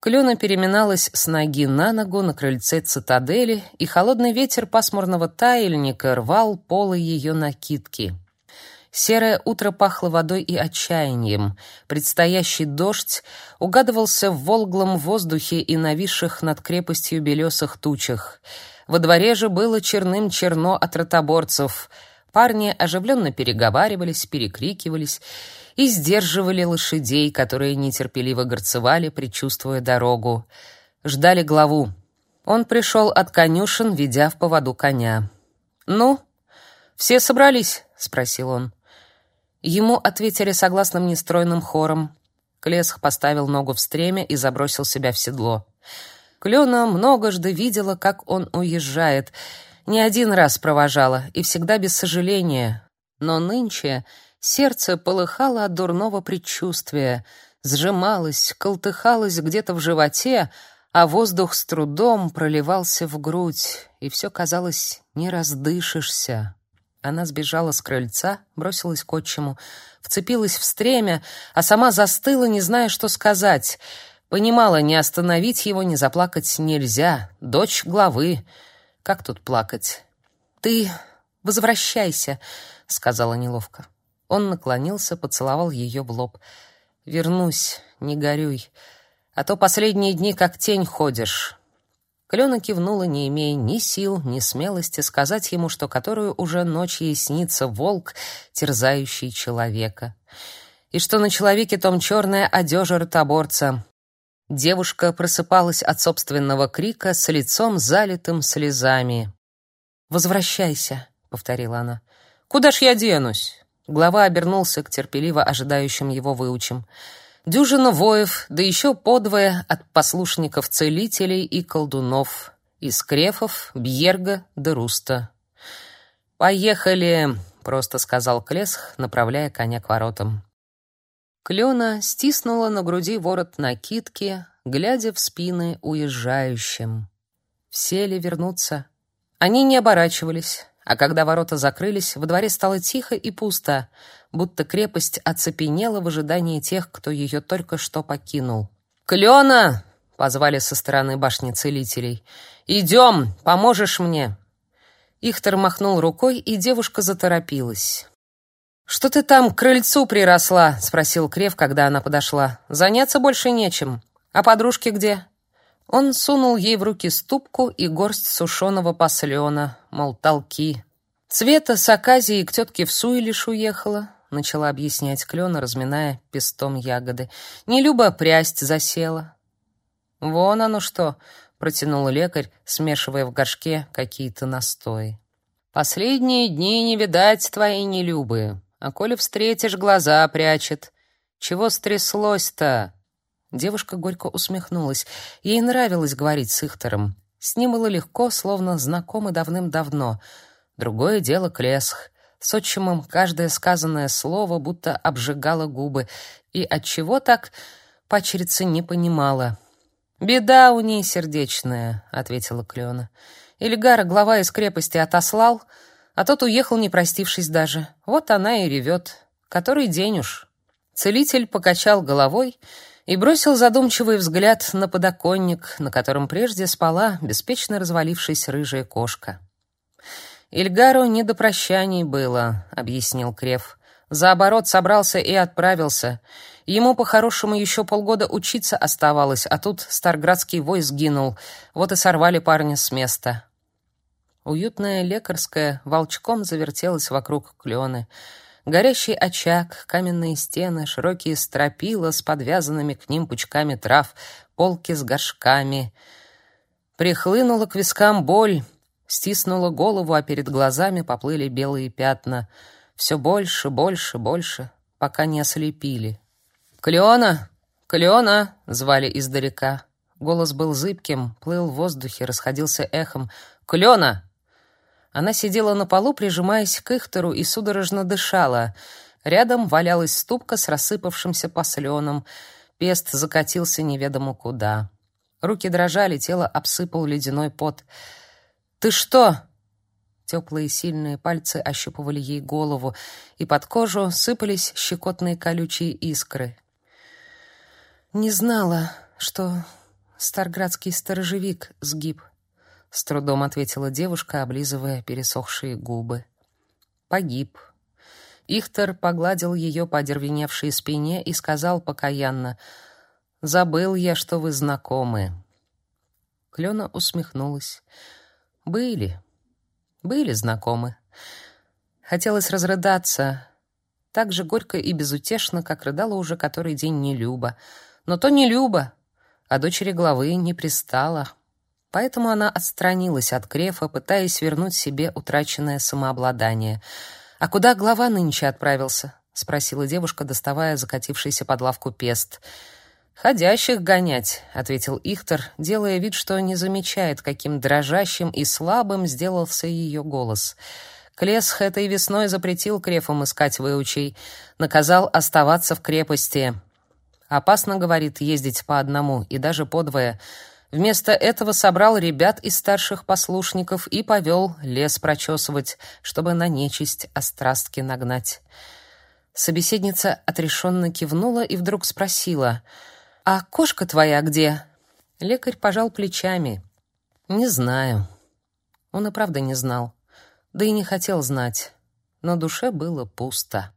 Клена переминалась с ноги на ногу на крыльце цитадели, и холодный ветер пасмурного таяльника рвал полы ее накидки. Серое утро пахло водой и отчаянием. Предстоящий дождь угадывался в волглом воздухе и нависших над крепостью белесых тучах. Во дворе же было черным черно от ротоборцев. Парни оживленно переговаривались, перекрикивались и сдерживали лошадей, которые нетерпеливо горцевали, предчувствуя дорогу. Ждали главу. Он пришел от конюшен, ведя в поводу коня. «Ну, все собрались?» — спросил он. Ему ответили согласным нестройным хором. Клесх поставил ногу в стремя и забросил себя в седло. Клена многожды видела, как он уезжает. Не один раз провожала, и всегда без сожаления. Но нынче сердце полыхало от дурного предчувствия, сжималось, колтыхалось где-то в животе, а воздух с трудом проливался в грудь, и все казалось, не раздышишься. Она сбежала с крыльца, бросилась к отчиму, вцепилась в стремя, а сама застыла, не зная, что сказать. Понимала, не остановить его, не заплакать нельзя. Дочь главы. Как тут плакать? «Ты возвращайся», — сказала неловко. Он наклонился, поцеловал ее в лоб. «Вернусь, не горюй, а то последние дни как тень ходишь. Клена кивнула, не имея ни сил, ни смелости сказать ему, что которую уже ночь ей снится волк, терзающий человека. И что на человеке том черная одежа ротоборца. Девушка просыпалась от собственного крика с лицом залитым слезами. «Возвращайся», — повторила она. «Куда ж я денусь?» Глава обернулся к терпеливо ожидающим его выучим дюжина воев, да еще подвое от послушников целителей и колдунов, из крефов, бьерга да руста. «Поехали!» — просто сказал Клесх, направляя коня к воротам. Клена стиснула на груди ворот накидки, глядя в спины уезжающим. Все ли вернутся? Они не оборачивались, а когда ворота закрылись, во дворе стало тихо и пусто — будто крепость оцепенела в ожидании тех, кто ее только что покинул. «Клена!» — позвали со стороны башни целителей. «Идем, поможешь мне!» Ихтер махнул рукой, и девушка заторопилась. «Что ты там к крыльцу приросла?» — спросил Крев, когда она подошла. «Заняться больше нечем. А подружки где?» Он сунул ей в руки ступку и горсть сушеного послена, мол, толки. Цвета с Аказией к тетке в Суилиш уехала начала объяснять Клена, разминая пестом ягоды. Не Люба прясть засела. Вон оно что, протянул лекарь, смешивая в горшке какие-то настои. Последние дни не видать твоей нелюбы, а коли встретишь, глаза прячет. Чего стряслось-то? Девушка горько усмехнулась. Ей нравилось говорить с Ихтором. С ним было легко, словно знакомы давным-давно. Другое дело Клесх. С отчимом каждое сказанное слово будто обжигало губы, и от чего так пачерица не понимала. Беда у ней сердечная, ответила Клена. Ильгара глава из крепости отослал, а тот уехал, не простившись даже. Вот она и ревет. Который день уж. Целитель покачал головой и бросил задумчивый взгляд на подоконник, на котором прежде спала беспечно развалившись рыжая кошка. Ильгару не до прощаний было, объяснил Крев. За оборот собрался и отправился. Ему по-хорошему еще полгода учиться оставалось, а тут старградский вой сгинул. Вот и сорвали парня с места. Уютная лекарская волчком завертелась вокруг Клены. Горящий очаг, каменные стены, широкие стропила с подвязанными к ним пучками трав, полки с горшками. Прихлынула к вискам боль, Стиснула голову, а перед глазами поплыли белые пятна. Все больше, больше, больше, пока не ослепили. «Клеона! Клеона!» — звали издалека. Голос был зыбким, плыл в воздухе, расходился эхом. «Клена!» Она сидела на полу, прижимаясь к Ихтеру, и судорожно дышала. Рядом валялась ступка с рассыпавшимся посленом. Пест закатился неведомо куда. Руки дрожали, тело обсыпал ледяной пот. «Ты что?» Теплые сильные пальцы ощупывали ей голову, и под кожу сыпались щекотные колючие искры. «Не знала, что Старградский сторожевик сгиб, с трудом ответила девушка, облизывая пересохшие губы. Погиб. Ихтер погладил ее по одервеневшей спине и сказал покаянно: "Забыл я, что вы знакомы". Клена усмехнулась. Были. Были знакомы. Хотелось разрыдаться, так же горько и безутешно, как рыдала уже который день не Люба. Но то не Люба, а дочери главы не пристала. Поэтому она отстранилась от Крефа, пытаясь вернуть себе утраченное самообладание. «А куда глава нынче отправился?» — спросила девушка, доставая закатившийся под лавку пест. «Ходящих гонять», — ответил Ихтер, делая вид, что не замечает, каким дрожащим и слабым сделался ее голос. Клесх этой весной запретил крефам искать выучей, наказал оставаться в крепости. Опасно, говорит, ездить по одному и даже подвое. Вместо этого собрал ребят из старших послушников и повел лес прочесывать, чтобы на нечисть острастки нагнать. Собеседница отрешенно кивнула и вдруг спросила, «А кошка твоя где?» Лекарь пожал плечами. «Не знаю». Он и правда не знал, да и не хотел знать, но душе было пусто.